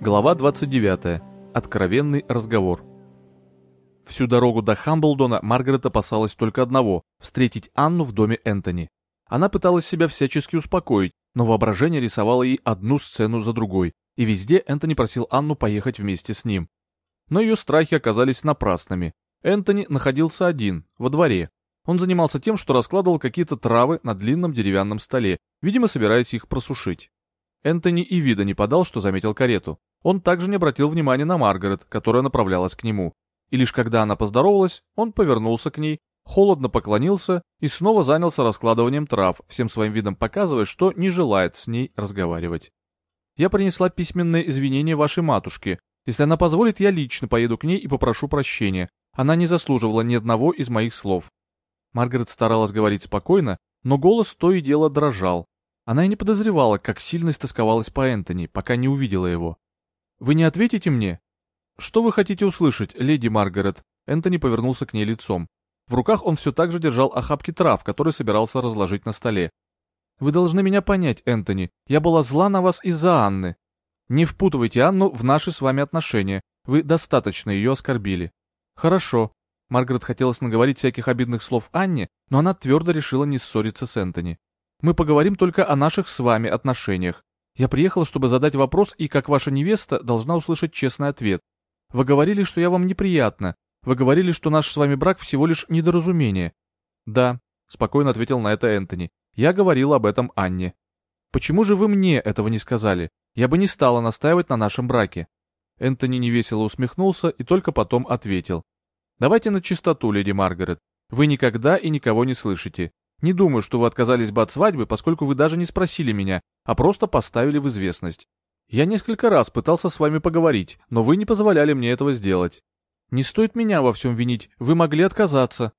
Глава 29. Откровенный разговор. Всю дорогу до Хамблдона Маргарет опасалась только одного — встретить Анну в доме Энтони. Она пыталась себя всячески успокоить, но воображение рисовало ей одну сцену за другой, и везде Энтони просил Анну поехать вместе с ним. Но ее страхи оказались напрасными. Энтони находился один, во дворе. Он занимался тем, что раскладывал какие-то травы на длинном деревянном столе, видимо, собираясь их просушить. Энтони и вида не подал, что заметил карету. Он также не обратил внимания на Маргарет, которая направлялась к нему. И лишь когда она поздоровалась, он повернулся к ней, холодно поклонился и снова занялся раскладыванием трав, всем своим видом показывая, что не желает с ней разговаривать. «Я принесла письменные извинения вашей матушке. Если она позволит, я лично поеду к ней и попрошу прощения. Она не заслуживала ни одного из моих слов». Маргарет старалась говорить спокойно, но голос то и дело дрожал. Она и не подозревала, как сильно истосковалась по Энтони, пока не увидела его. Вы не ответите мне? Что вы хотите услышать, леди Маргарет? Энтони повернулся к ней лицом. В руках он все так же держал охапки трав, которые собирался разложить на столе. Вы должны меня понять, Энтони. Я была зла на вас из-за Анны. Не впутывайте Анну в наши с вами отношения. Вы достаточно ее оскорбили. Хорошо. Маргарет хотелось наговорить всяких обидных слов Анне, но она твердо решила не ссориться с Энтони. Мы поговорим только о наших с вами отношениях. Я приехала, чтобы задать вопрос, и, как ваша невеста, должна услышать честный ответ. Вы говорили, что я вам неприятна. Вы говорили, что наш с вами брак всего лишь недоразумение. Да, спокойно ответил на это Энтони. Я говорил об этом Анне. Почему же вы мне этого не сказали? Я бы не стала настаивать на нашем браке. Энтони невесело усмехнулся и только потом ответил. Давайте на чистоту, леди Маргарет. Вы никогда и никого не слышите. Не думаю, что вы отказались бы от свадьбы, поскольку вы даже не спросили меня, а просто поставили в известность. Я несколько раз пытался с вами поговорить, но вы не позволяли мне этого сделать. Не стоит меня во всем винить, вы могли отказаться.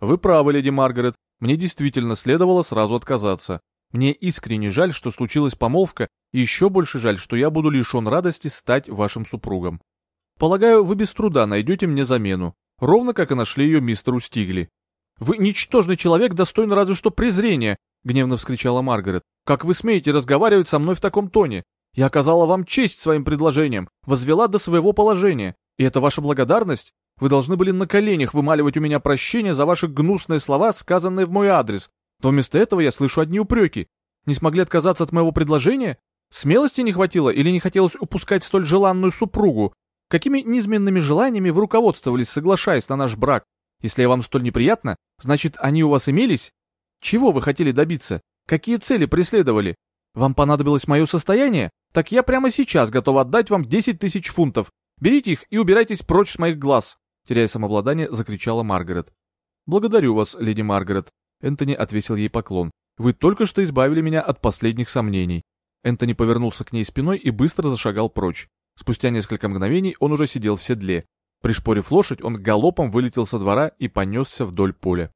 Вы правы, леди Маргарет, мне действительно следовало сразу отказаться. Мне искренне жаль, что случилась помолвка, и еще больше жаль, что я буду лишен радости стать вашим супругом. Полагаю, вы без труда найдете мне замену, ровно как и нашли ее мистеру Стигли. «Вы ничтожный человек, достойный разве что презрения!» — гневно вскричала Маргарет. «Как вы смеете разговаривать со мной в таком тоне? Я оказала вам честь своим предложением, возвела до своего положения. И это ваша благодарность? Вы должны были на коленях вымаливать у меня прощение за ваши гнусные слова, сказанные в мой адрес. Но вместо этого я слышу одни упреки. Не смогли отказаться от моего предложения? Смелости не хватило или не хотелось упускать столь желанную супругу? Какими низменными желаниями вы руководствовались, соглашаясь на наш брак? Если я вам столь неприятна, значит, они у вас имелись? Чего вы хотели добиться? Какие цели преследовали? Вам понадобилось мое состояние? Так я прямо сейчас готов отдать вам 10 тысяч фунтов. Берите их и убирайтесь прочь с моих глаз!» Теряя самообладание, закричала Маргарет. «Благодарю вас, леди Маргарет». Энтони отвесил ей поклон. «Вы только что избавили меня от последних сомнений». Энтони повернулся к ней спиной и быстро зашагал прочь. Спустя несколько мгновений он уже сидел в седле. Пришпорив лошадь, он галопом вылетел со двора и понесся вдоль поля.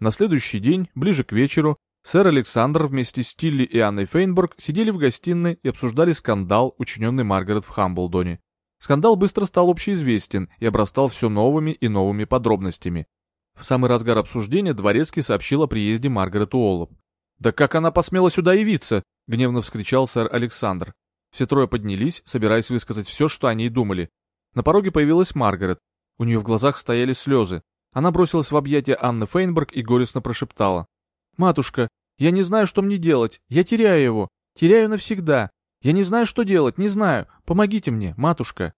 На следующий день, ближе к вечеру, сэр Александр вместе с Тилли и Анной Фейнбург сидели в гостиной и обсуждали скандал, учиненный Маргарет в Хамблдоне. Скандал быстро стал общеизвестен и обрастал все новыми и новыми подробностями. В самый разгар обсуждения Дворецкий сообщил о приезде Маргарет Уоллоп. «Да как она посмела сюда явиться?» — гневно вскричал сэр Александр. Все трое поднялись, собираясь высказать все, что они и думали, на пороге появилась Маргарет. У нее в глазах стояли слезы. Она бросилась в объятия Анны Фейнберг и горестно прошептала. «Матушка, я не знаю, что мне делать. Я теряю его. Теряю навсегда. Я не знаю, что делать, не знаю. Помогите мне, матушка».